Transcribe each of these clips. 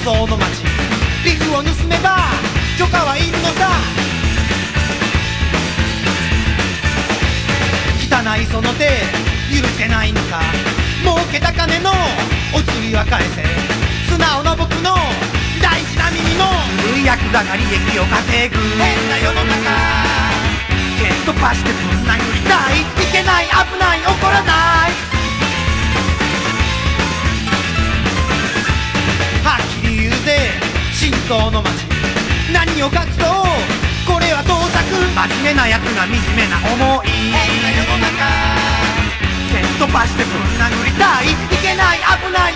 心臓の街。リフを盗めば許可はいるのさ。汚いその手許せないのさ。儲けた金のお釣りは返せ。素直な僕の大事な耳も古いヤクザが利益を稼ぐ。変な世の中。蹴っ飛ばしてぶ心臓の街。何を隠そう。これは盗作。真面目な奴が惨めな思い。変な世の中。蹴っ飛ばしてぶん殴りたい。いけない。危ない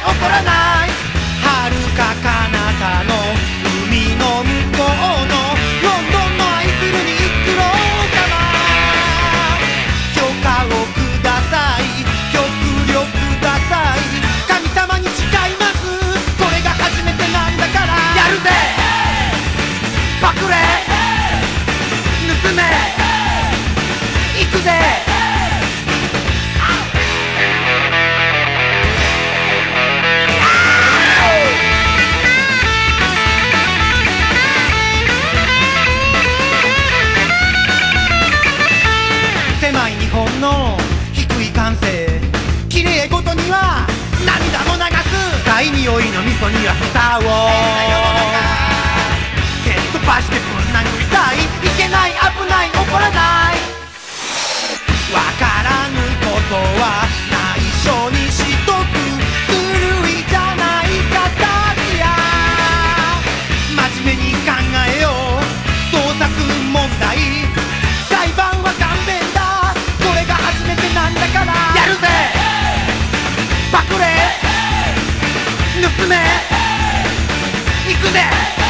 い匂いの味噌には蓋を。いめ行くぜ